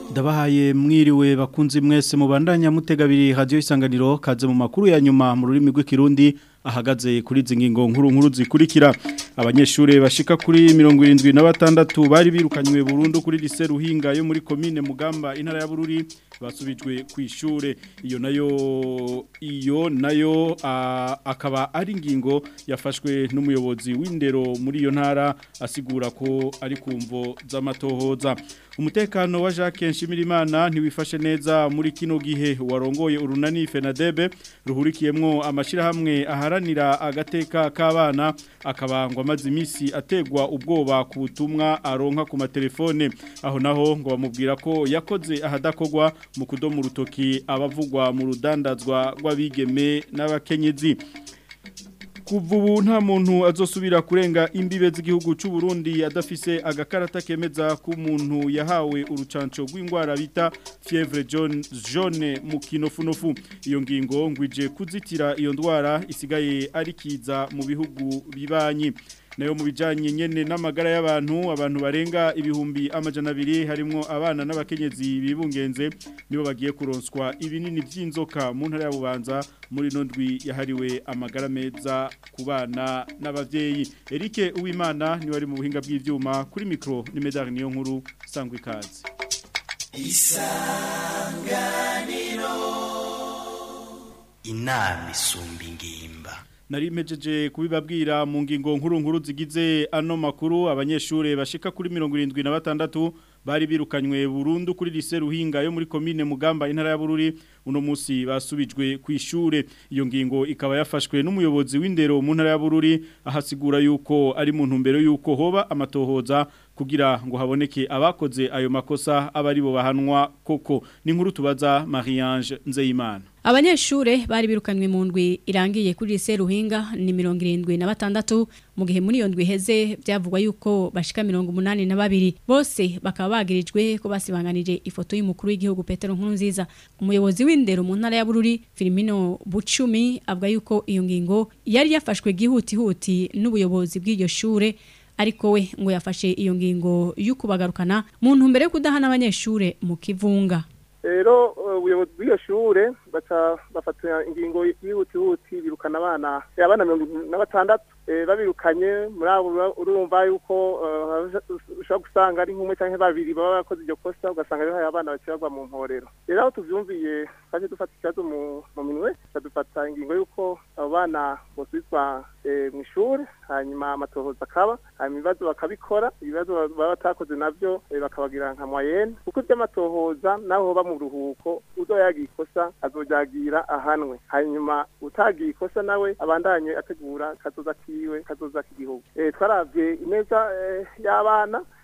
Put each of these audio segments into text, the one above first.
et mwiriwe bakunzi mwese mubandanya mutegabiri hadiyo isanganiro kaze mu makuru ya nyuma mu rurimi rw'ikirundi ahagaze kuri izi ngingo nkuru nkuru zikurikira abanyeshuri bashika kuri mirongo irindwi na bari birukanywe burundu kuri lise ruhinga yo muri komine mugamba intara ya bururi basubijwe ku ishure iyo nayo iyo nayo akaba ari ingingo yafashwe n'umuyobozi w'indero muri iyo ntara asigura ko ari kumvo z'amatohoza umutekano wa Jacques Nshimirimana ntiwi yifashe neza muri kino gihe warongoye urunani fenadebe ruhurikiyemo amashyirahamwe aharanira agateka k'abana akabangwa amaze iminsi ategwa ubwoba ku butumwa aronka ku matelefone aho naho ngo bamubwira ko yakoze ahadakogwa mu kudomo urutoki abavugwa mu rudandazwa rw'abigeme n'abakenyezi kuva nta muntu azosubira kurenga imbibe z'igihugu cy'u Burundi adafise agakarata kemeza ko umuntu yahawe urucanco rw’ingwara bita fièvre jaune mu kinofunofu iyo ngingo ngwije kuzitira iyo ndwara isigaye ari kiza mu bihugu bibanyi nayo mu bijyanye nyine n'amagara y'abantu abantu barenga ibihumbi amajana abiri harimo abana n'abakenyezi bibungenze nibo bagiye kuronswa ibinini by'inzoka mu ntara y'abubanza muri ndwi yahariwe amagara meza kubana bana n'ababyeyi Eric Uwimana niwe ari mu buhinga bw'ibyuma kuri mikoro ni medali niyo nkuru sangwa ikaze isanganiro inama isumba nari kubibabwira mu ngingo nkuru nkuru zigize ano makuru abanyeshuri bashika kuri mirongo irindwi na batandatu bari birukanywe burundu kuri lise ruhinga yo muri komine mugamba intara ya bururi uno munsi basubijwe ku ishure iyo ngingo ikaba yafashwe n'umuyobozi w'indero mu ntara ya bururi ahasigura yuko ari mu ntumbero yuko hoba amatohoza kugira ngo haboneke abakoze ayo makosa abari bo bahanwa koko ni nkuru tubaza Mariange Nzeyimana abanyeshure bari birukanywe mu ndwi irangiye kuri se ruhinga ni mirongo irindwi na batandatu mu gihe muri iyo ndwi iheze byavugwa yuko bashika mirongo umunani na babiri bose bakaba bagirijwe ko basibanganije ifoto y'umukuru w'igihugu petero nkuru nziza umuyobozi w'indero mu ntara ya bururi filimino bucumi avuga yuko iyo ngingo yari yafashwe gihutihuti n'ubuyobozi bw'iryo shure ariko we ngo yafashe iyo ngingo yo kubagarukana mu ntumbero yo kudahana abanyeshuri mu kivunga rero eh, ubuyobozi bw'iyo shure bafata ingingo y'ihutihuti birukana abana abana mirongo na batandatu Eh, babirukanye muri abo urumva yuko eh, ushobora gusanga ari nk'umwe cyangwa babiri baba bakoze iryo kosa ugasanga bihaye abana bakiri bava mu mporero rero aho tubyumviye twaje dufata ikibazo mu minwe badufata ingingo y'uko abo bana basubizwa eh, mu ishuri hanyuma amatohoza akaba hanyuma ibibazo bakabikora ibibazo baba batakoze nabyo bakabagira nka moyenne kuko iby'amatohoza naho hoba mu ruhuko uzoyagiye ikosa azojyagira ahanwe hanyuma utagiye ikosa nawe abandanye ategura kazoza akiye yiwe kazoza k'igihugu twarabye eh, ineza eh, y'abana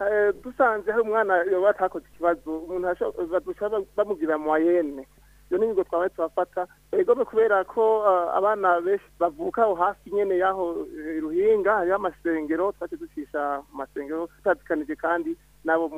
Eh, dusanze hari umwana yaba ikibazo umuntu bashobora bamubwira moyenne iyo ni ingingo twabaye turafata egome kubera ko eh, abana benshi bavuka aho hafi nyene y'aho eh, ruhinga hariho amasengero twace ducisha mu masengero tutabikanije kandi n'abo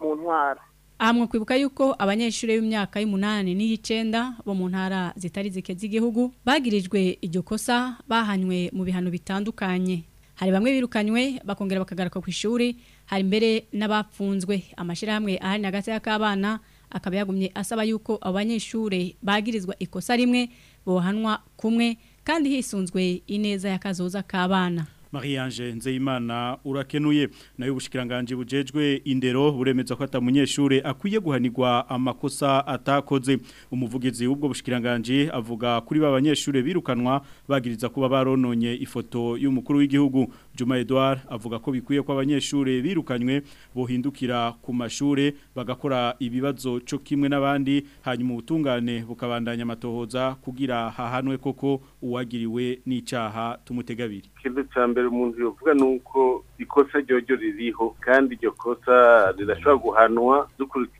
mu ntwara aha mwibuka yuko abanyeshuri b'imyaka y'umunani n'iy'icenda bo mu ntara zitari zike z'igihugu bagirijwe iryo kosa bahanywe mu bihano bitandukanye hari bamwe birukanywe bakongera bakagaruka ku ishuri hari mbere n'abapfunzwe amashyirahamwe ahari agasaya k'abana akaba yagumye asaba yuko abanyeshuri bagirizwa ikosa rimwe bohanwa kumwe kandi hisunzwe ineza y'akazoza k'abana mariyange nzeyimana urakenuye nayo ubushikiranganje bujejwe indero buremeza ko atamunyeshure akwiye guhanirwa amakosa atakoze umuvugizi w'ubwo bushikiranganje avuga kuri ba banyeshure birukanwa bagiriza kuba barononye ifoto y'umukuru w'igihugu Juma Edouard avuga ko bikwiye ko abanyeshure birukanywe bohindukira ku mashure bagakora ibibazo cyo kimwe n'abandi hanyuma ubutungane bukabandanya amatohoza kugira hahanwe koko uwagiriwe n'icaha tumutega abiri ikintu mbere umuntu yavuga ni uko ikosa ryoryo ririho kandi iryo kosa rirashobora guhanwa dukurikije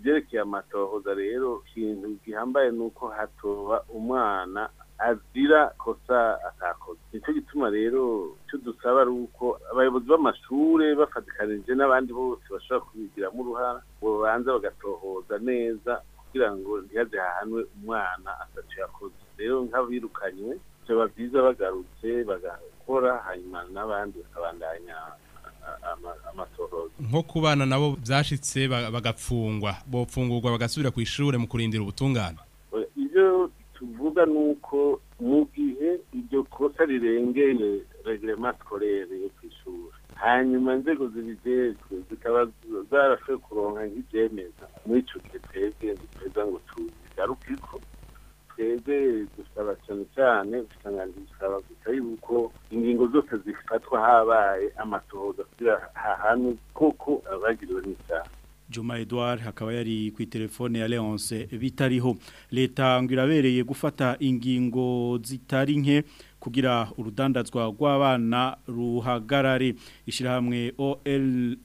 byerekeye amatohoza rero ikintu gihambaye ni uko hatoba umwana azira kosa atakoze nicyo gituma rero icyo dusaba ari uko abayobozi b'amashuri bafatikanije n'abandi bose bashobora kubigiramo uruhara babanza bagatohoza neza kugira ngo ntihaze hahanwe umwana ataco yakoze rero nk'abirukanywe byaba byiza bagarutse bagakora hanyuma n'abandi bakabandanya amatohoza nko kubana nabo byashitse bagapfungwa bopfungurwa bagasubira ku ishuri mu kurindira ubutungane ibyo tuvuga ni uko mu gihe iryo kosa rirengeye regirema sikorere yo ku ishuri hanyuma inzego zibijejwe zikaba zarashoboye kuronka nk'ibyemeza muri icyo gihe twebwe ntitweza ngo tubigarukeko twebwe dusaba cyane cyane gushikanganira gusa yuko ingingo zose zifatwa habaye amatohoza kugira hahantu koko abagiriwe n'icyaha Juma Edouard hakaba yari ku telefone ya Leonce bitariho leta ngo irabereye gufata ingingo zitari nke kugira urudandazwa rw'abana ruhagarare ishyirahamwe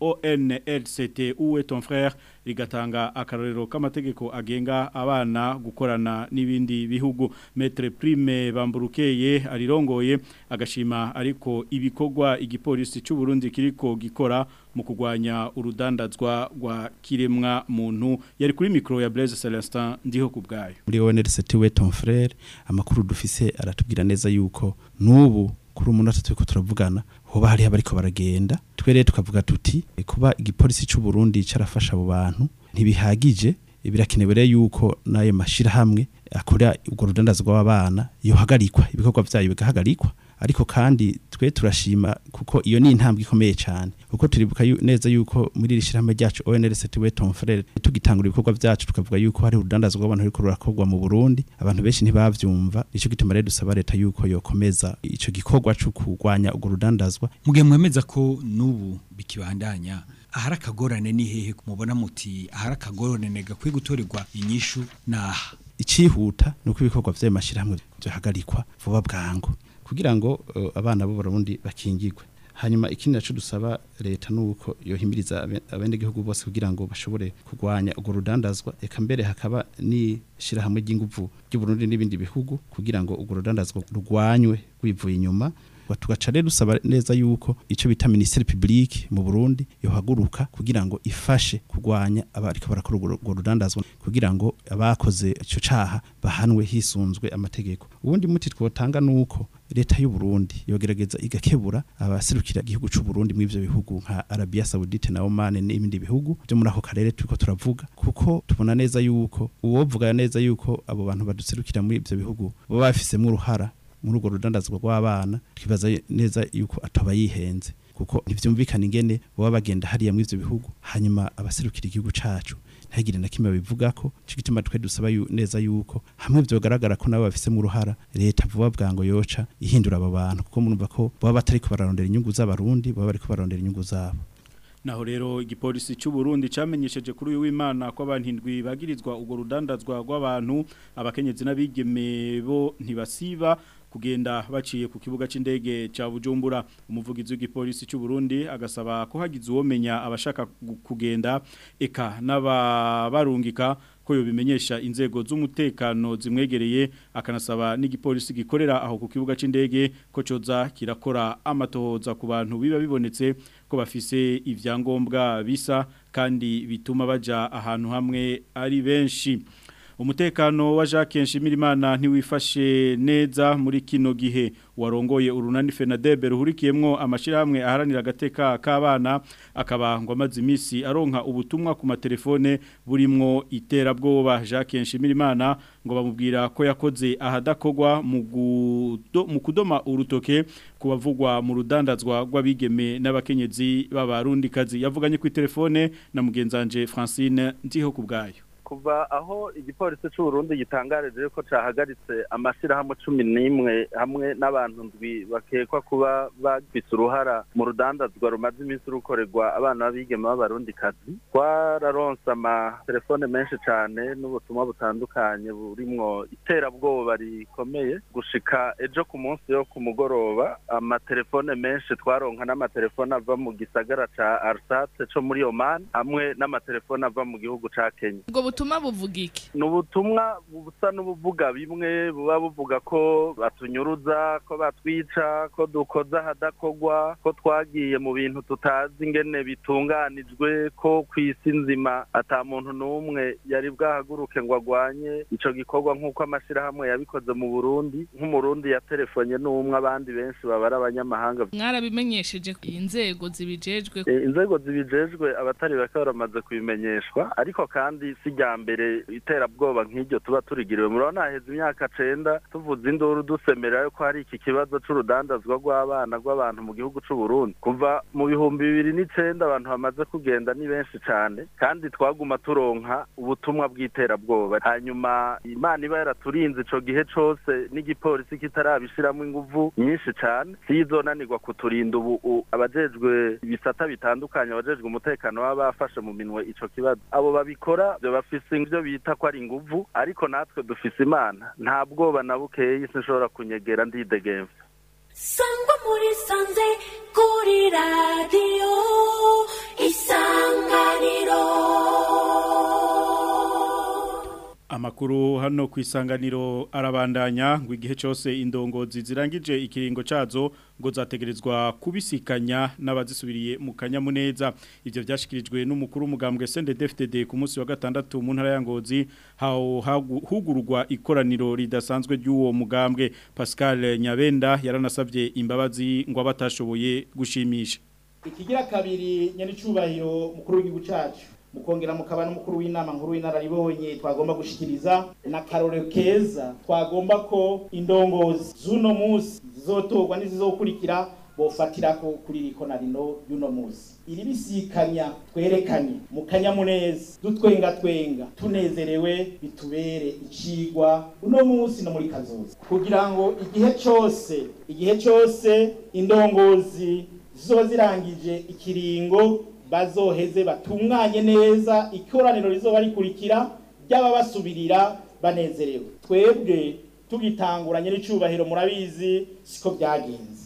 ONLCT uwe ton frère rigatanga akarorero k'amategeko agenga abana gukorana n'ibindi bihugu Maître Prime Bamburukeye arirongoye agashima ariko ibikogwa igipolisi cy'u Burundi kiriko gikora mu kugwanya urudandazwa rwa kiremwa muntu yari kuri micro ya Blaise Celestin ndiho kubgayo muri ONLCT uwe ton frère amakuru dufise aratubwira neza yuko ariko n'ubu kuri umuntu atatu ko turavugana hoba hariho abariko baragenda twere tukavuga tuti eh, kuba igipolisi cy'u Burundi carafasha abo bantu ntibihagije eh, birakenewe rero yuko nayo mashira hamwe akora ubwo rudandazwa w'abana yohagarikwa ibikorwa byayo bigahagarikwa ariko kandi twe turashima kuko iyo ni intambwe ikomeye cyane kuko turibuka neza yuko muri iri shyirahamwe ryacu ONRC tiwe Tom tugitangura ibikorwa byacu tukavuga yuko hari urudandazo rw'abantu ruri kurakorwa mu Burundi abantu benshi ntibabyumva ico gituma rero dusaba leta yuko yokomeza icyo gikorwa cyo kurwanya urwo rudandazwa mugihe mwemeza ko nubu bikibandanya ahari akagorane ni hehe kumubona muti ahari akagorane gakwiye gutorerwa inyishu naha ni nuko ibikorwa vy'amashyirahamwe byahagarikwa vuba bwangu kugira ngo abana bo burundi bakingirwe hanyuma ikindi nacu dusaba leta nuko yohimiriza abenegihugu bose kugira ngo bashobore kurwanya urwo rudandazwa eka mbere hakaba n'ishyirahamwe ry'inguvu ry'u Burundi n'ibindi bihugu kugira ngo urwo rudandazwa rurwanywe rwivuye inyuma tugaca rero dusaba neza yuko icyo bita minisiteri publique mu Burundi yohaguruka kugira ngo ifashe kurwanya abariko barakora urwo rudandazwa kugira ngo abakoze ico caha bahanwe hisunzwe amategeko ubundi muti twotanga nuko leta y'u Burundi yogerageza igakebura abaserukira igihugu cy'u Burundi muri ibyo bihugu nka Arabia Saudite na Oman n'ibindi bihugu byo muri ako karere turiko turavuga kuko tubona neza yuko uwovuga neza yuko abo bantu baduserukira muri ibyo bihugu bo bafisemo uruhara muri urwo rudandazwa rw'abana twibaza neza yuko atabayihenze kuko ntibyumvikana ingene baba bagenda hariya muri ibyo bihugu hanyuma abaserukira igihugu cyacu ntihagire na kimwe bivuga ko cyo gituma twe dusaba neza yuko hamwe byogaragara ko nabo bafisemo uruhara leta vuba bwango yoca ihindura aba bantu kuko murumva ko baba batari kubarondera inyungu z'abarundi baba bari kubarondera inyungu zabo naho rero igipolisi cy'u Burundi cyamenyesheje kuri uyu w'Imana ko abantu indwi bagirizwa ubwo rudandazwa rw'abantu abakenyezi n'abigeme bo ntibasiba kugenda baciye ku kibuga cy'indege cya bujumbura umuvugizi w'igipolisi cy'u Burundi agasaba ko hagize uwomenya abashaka kugenda eka n'ababarungika ko bimenyesha inzego z'umutekano zimwegereye akanasaba n'igipolisi gikorera aho ku kibuga cy'indege ko coza kirakora amatohoza ku bantu biba bibonetse ko bafise ibyangombwa bisa kandi bituma baja ahantu hamwe ari benshi umutekano wa Jacques Nshimirimana ntiwifashe neza muri kino gihe warongoye urunani FENADEB ruhurikiyemo amashirahamwe aharanira agateka k'abana akaba ngo amaze iminsi aronka ubutumwa ku matelefone burimo iterabwoba Jacques Nshimirimana ngo bamubwira ko yakoze ahadakogwa mu mu kudoma urutoke kubavugwa mu rudandazwa rw'abigeme n'abakenyezi b'abarundikazi yavuganye ku telefone na mugenzanje Francine ndiho kubgayo kuva aho igipolisi cy'u Burundi gitangarije ko cyahagaritse amashyirahamwe cumi n'imwe hamwe n'abantu ndwi bakekwa kuba bagize uruhara mu rudandazwa rumaze iminsi rukorerwa abana b'abigeme b'abarundikazi twararonse amatelefone menshi cyane n'ubutumwa butandukanye burimwo iterabwoba rikomeye gushika ejo ku munsi yo ku mugoroba amatelefone menshi twaronka n'amatelefone ava mu gisagara cya arsate cyo muri oman hamwe n'amatelefone ava mu gihugu cya kenya butumwa buvuga iki ni ubutumwa busa n'ubuvuga bimwe buba buvuga ko batunyuruza ko batwica ko dukoza ahadakorwa ko twagiye mu bintu tutazi ingene bitunganijwe ko ku isi nzima ata muntu n'umwe yari bwahaguruke ngo agwanye icyo gikorwa nk'uko amashyirahamwe yabikoze mu burundi nk'umurundi yaterefonye n'umwe abandi benshi babara abanyamahanga mwarabimenyesheje inzego zibijejwe eh, inzego zibijejwe abatari bake baramaze kubimenyeshwa ariko kandi sijya mbere iterabwoba nk'iryo tuba turigiriwe murabona haheze imyaka cenda tuvuze induru dusemerera ko hari iki kibazo cy'urudandazwa rw'abana rw'abantu mu gihugu c'u kuva mu bihumbi bibiri n'icenda abantu bamaze kugenda ni benshi cyane kandi twaguma turonka ubutumwa bw'iterabwoba hanyuma imana iba yaraturinze icyo gihe cose n'igipolisi kitarabishyiramo inguvu nyinshi cyane cane sizonanirwa kuturinda ubu abajejwe ibisata bitandukanye abajejwe umutekano baba bafashe mu minwe icyo kibazo abo babikora bafite dufise ibyo bita ko ari inguvu ariko natwe dufise imana nta bwoba na bukeye sinshobora kunyegera ndidegemvye sangwa muri sanze kuri radiyo isanganiro amakuru hano ku isanganiro arabandanya ngo igihe cyose indongozi zirangije ikiringo cyazo ngo zategerezwa kubisikanya n'abazisubiriye mu kanyamuneza ibyo byashyikirijwe n'umukuru w'umugambwe sendedefitede ku munsi wa gatandatu mu ntara ya ngozi hugurwa ikoraniro ridasanzwe ry'uwo mugambwe pascal nyabenda yaranasabye imbabazi ngo abatashoboye gushimisha ikigira kabiri nyari cyubahiro mukuru w'igihugu cyacu mu kongera mukaba n'umukuru w'inama nkuru y'inararibonye twagomba gushyikiriza na n'akarore keza twagomba ko indongozi z'uno munsi zizotorwa n'izizokurikira bofatira ko kuri iri kona rino y'uno munsi iribisikanya twerekanye mu kanyamuneza dutwenga twenga tunezerewe bitubere icigwa uno munsi no muri kazoza kugira ngo igihe cyose igihe cyose indongozi zizoba zirangije ikiringo bazoheze batunganye neza ikoraniro rizoba rikurikira ryaba basubirira banezerewe twebwe tugitanguranye n'icyubahiro murabizi siko byagenze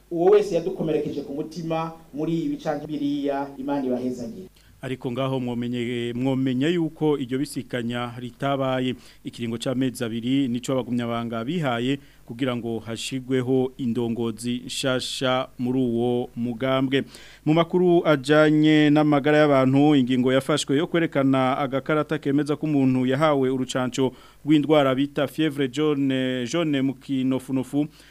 uwo wese yadukomerekeje ku mutima muri ibi cyangwa biriya imana ibahezagire ariko ngaho mwomenya yuko iryo bisikanya ritabaye ikiringo cy'amezi abiri nicyo abagumyabanga bihaye kugira ngo hashigweho indongozi nshasha muri uwo mugambwe mu makuru ajyanye n'amagara y'abantu ingingo yafashwe yo kwerekana agakarata kemeza ko umuntu yahawe urucanco rw'indwara bita fievre jaune jaune mu kinofunofu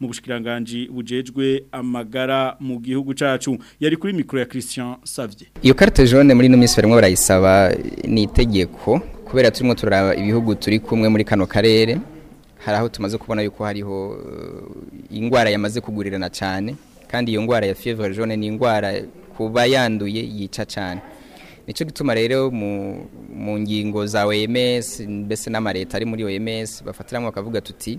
mu bushikiranganji bujejwe amagara mu gihugu cyacu yari kuri mikoro ya christian savye iyo karita jone muri ino minsi barimo barayisaba ni itegeko kubera turimo turaba ibihugu turi kumwe muri kano karere hari aho tumaze kubona yuko hariho uh, indwara yamaze kugurirana cyane kandi iyo ndwara ya fevre jone ni indwara kuba yanduye yica cyane nicyo gituma rero mu ngingo za OMS mbese n'amareta ari muri OMS bafatiramo bakavuga tuti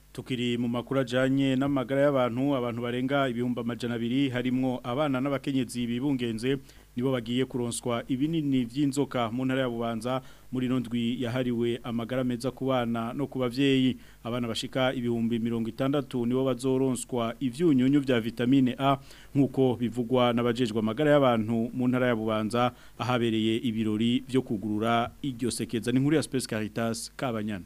tukiri mu makuru ajyanye n'amagara y'abantu abantu barenga ibihumba amajana abiri harimwo abana n'abakenyezi bibungenze nibo bagiye kuronswa ibinini by'inzoka mu ntara ya bubanza muri ndwi yahariwe amagara meza kubana no ku babyeyi abana bashika ibihumbi mirongo itandatu nibo bazoronswa ibyunyunyu bya vitamine a nk'uko bivugwa n'abajejwe amagara y'abantu mu ntara ya bubanza ahabereye ibirori byo kugurura iryo sekeza n’inkuru ya Space Caritas Kabanyana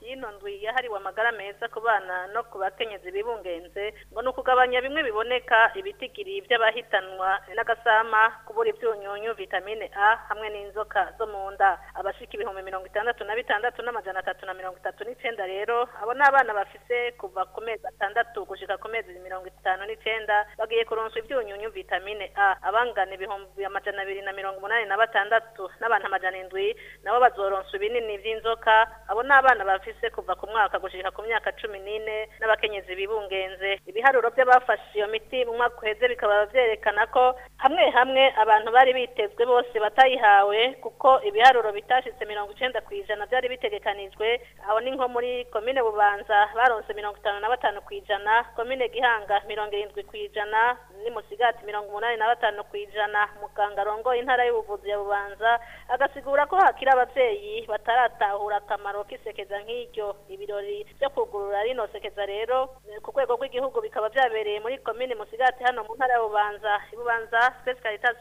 hino ndwi yahariwe amagara meza ku bana no ku bakenyezi bibungenze ngo ni ukugabanya bimwe biboneka ibitigiri by'abahitanwa n'agasama kubura ibyunyunyu vitamine a hamwe n'inzoka zo mu nda abashika ibihumbi mirongo itandatu na bitandatu n'amajana atatu na mirongo itatu n'icenda rero abo ni abana bafise kuva ku mezi atandatu gushika ku mezi mirongo itanu n'icenda bagiye kuronswa ibyunyunyu vitamine a abangana ibihumbi amajana abiri na mirongo umunani na batandatu n'abantu amajana indwi nabo bazoronswa ibinini by'inzoka abo ni abana bafise kuva ku mwaka gushika ku myaka cumi n'ine n'abakenyezi bibungenze ibiharuro by'abafashe iyo miti mu mwaka uheze bikaba vyerekana ko hamwe hamwe abantu bari bitezwe bose batayihawe kuko ibiharuro bitashitse mirongo icenda kw'ijana byari bitegekanijwe aho ni nko muri komine bubanza baronse mirongo itanu na batanu kw'ijana komine gihanga mirongo irindwi kw'ijana ni musigati mirongo umunani na batanu kw'ijana muganga arongoye intara y'ubuvuzi ya bubanza agasigura ko hakiri abavyeyi bataratahura akamaro k'isekeza nk'iryo ibyo ibirori byo kugurura rino sekeza rero ku rwego rw'igihugu bikaba byabereye muri komine musigati hano mu ntara ya bubanza ibubanza twese caritas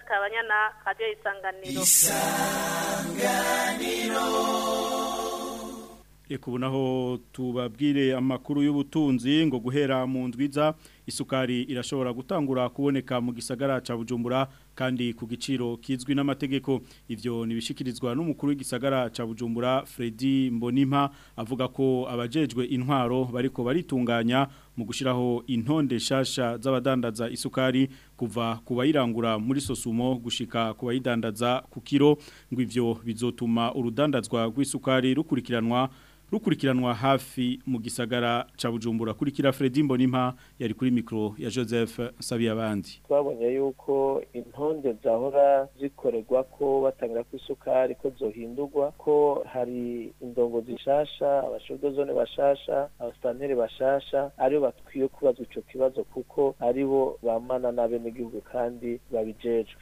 na radiyo isanganiro isanganiro reka naho tubabwire amakuru y'ubutunzi ngo guhera mu ndwiza isukari irashobora gutangura kuboneka mu gisagara cya bujumbura kandi ku giciro kizwi n'amategeko ivyo nibishikirizwa n'umukuru w'igisagara ca Bujumbura Fredy Mbonimpa avuga ko abajejwe intwaro bariko baritunganya mu gushiraho intonde shasha z'abadandaza isukari kuva kubayirangura muri sosumo gushika kubayidandaza ku kiro ngo ivyo bizotuma urudandazwa rw'isukari rukurikiranwa rukurikiranwa hafi mu gisagara cya bujumbura kurikira Fredy Mbonimpa yari kuri mikoro ya joseph nsabiyabandi twabonye yuko intonde zahora zikoregwa ko batangira ku isukari ko zohindurwa ko hari indongo zishasha abashogozone bashasha abasantere bashasha aribo bakwiye kubaza icyo kibazo kuko ari bo bamana n'abenegihugu kandi babijejwe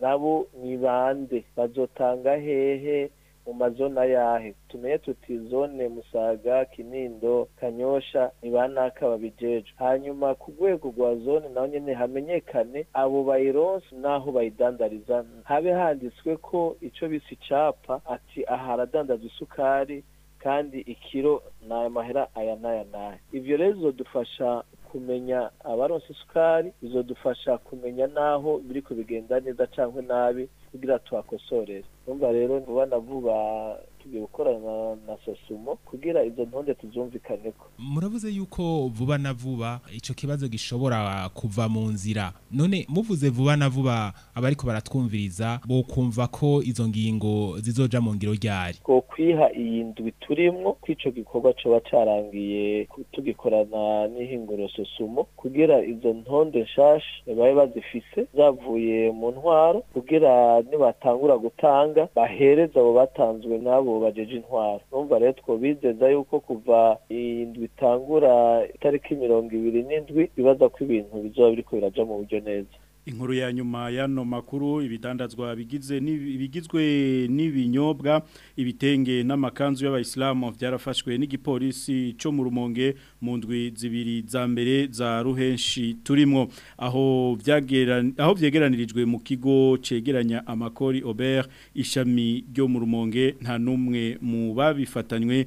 nabo ni bande bazotanga hehe mu mazona ayahe tumenye tuti zone musaga kinindo kanyosha ni banaka hanyuma ku rwego rwa zone naho nyene hamenyekane abo bayironse n'aho bayidandariza habe handitswe ko icyo bise icapa ati aha aradandaza isukari kandi ikiro ni amahera aya n'aya n'aya ivyo rero bizodufasha kumenya abaronse isukari bizodufasha kumenya n'aho biri kubigenda neza canke nabi kugira tubakosore urumva rero vuba na vuba tugiye gukorana na sasumo kugira izo ntonde ko muravuze yuko vuba na vuba icyo kibazo gishobora kuva mu nzira none muvuze vuba na vuba abariko baratwumviriza bo kumva ko izo ngingo zizoja mu ngiro ryari ko kwiha iyi ndwi turimwo kw'ico gikorwa coba carangiye tugikorana n'ihinguro sasumo kugira izo ntonde nshasha babe bazifise zavuye mu ntwaro kugira nibatangura gutanga bahereza abo batanzwe nabo bajeje intwaro urumva rero twobizeza yuko kuva indwi itangura itariki mirongo ibiri n'indwi bibaza ko ibintu bizoba biriko biraja mu buryo neza inkuru ya nyuma y'ano makuru ibidandazwa bigizwe n'ibinyobwa ibitenge n'amakanzu y'abayisilamu byarafashwe n'igipolisi cyo mu rumonge mu ndwi zibiri za mbere za ruhenshi turimo aho aho byegeranirijwe mu kigo cegeranya amakori oberi ishami ryo mu rumonge nta n'umwe mu babifatanywe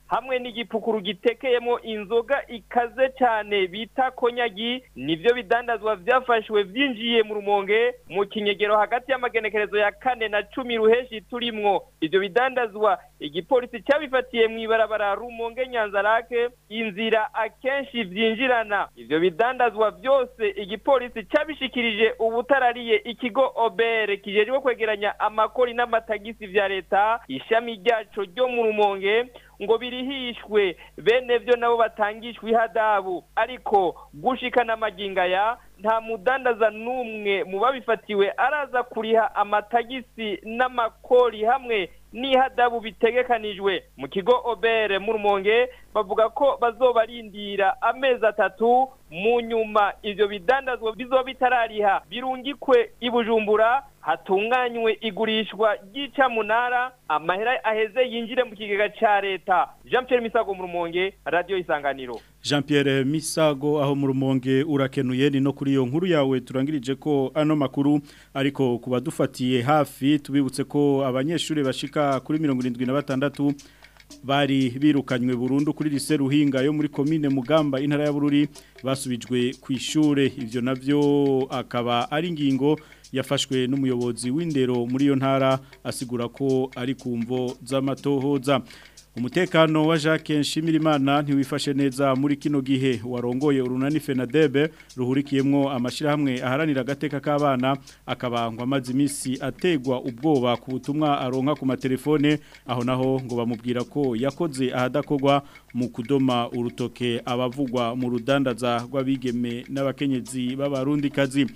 hamwe n'igipukuru gitekeyemo inzoga ikaze cyane bita konyagi nibyo bidandazwa byafashwe byinjiye mu rumonge mu kinyegero hagati y'amagenekerezo ya kane na cumi ruheshi turimwo ibyo bidandazwa igipolisi cyabifatiye mu ibarabara rumonge nyanza rake inzira akenshi byinjirana ibyo bidandazwa byose igipolisi cyabishikirije ubutarariye ikigo obere kijejwe kwegeranya amakori n'amatagisi bya leta leta ishami ryacu ryo mu rumonge ngo birihishwe bene byo nabo batangishwe ihadabu ariko gushikana amaginga ya nta mudandaza n'umwe mu babifatiwe araza kuriha amatagisi n'amakori hamwe n'ihadabu bitegekanijwe mu kigo obere mu rumonge bavuga ko bazobarindira amezi atatu mu nyuma ibyo bidandazwa bizoba bitarariha birungikwe i bujumbura hatunganywe igurishwa ry'icamunara amahera aheze yinjire mu kigega cya leta jean Pierre misago mu rumonge radiyo isanganiro jean Pierre misago aho mu rumonge urakenuye ni no kuri iyo nkuru yawe turangirije ko ano makuru ariko ku badufatiye hafi tubibutse ko abanyeshuri bashika kuri mirongo irindwi na batandatu bari birukanywe burundu kuri lise ruhinga yo muri komine mugamba intara ya bururi basubijwe ku ishure ibyo nabyo akaba ari ingingo yafashwe n'umuyobozi w'indero muri iyo ntara asigura ko ari ku mvo z'amatohoza umutekano wa jacques nshimirimana ntiwifashe neza muri kino gihe warongoye urunani fenadebe ruhurikiyemo amashyirahamwe aharanira agateka k'abana akabangwa amazi iminsi ategwa ubwoba ku butumwa aronka ku matelefone aho naho ngo bamubwira ko yakoze ahadakorwa mu kudoma urutoke abavugwa mu rudandaza rw'abigeme n'abakenyezi b'abarundikazi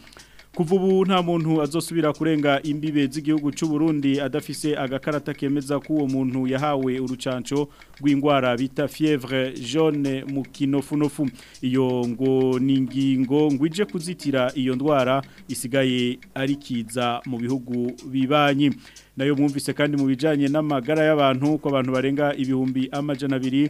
kuva ubu nta muntu azosubira kurenga imbibe z'igihugu cy'u Burundi adafise agakarata kemeza ko uwo muntu yahawe urucanco rw’ingwara bita fièvre jaune mu kinofunofu iyo ngo ni ngwije kuzitira iyo ndwara isigaye ari kiza mu bihugu bibanyi nayo mwumvise kandi mu bijyanye n'amagara y'abantu ko abantu barenga ibihumbi amajana abiri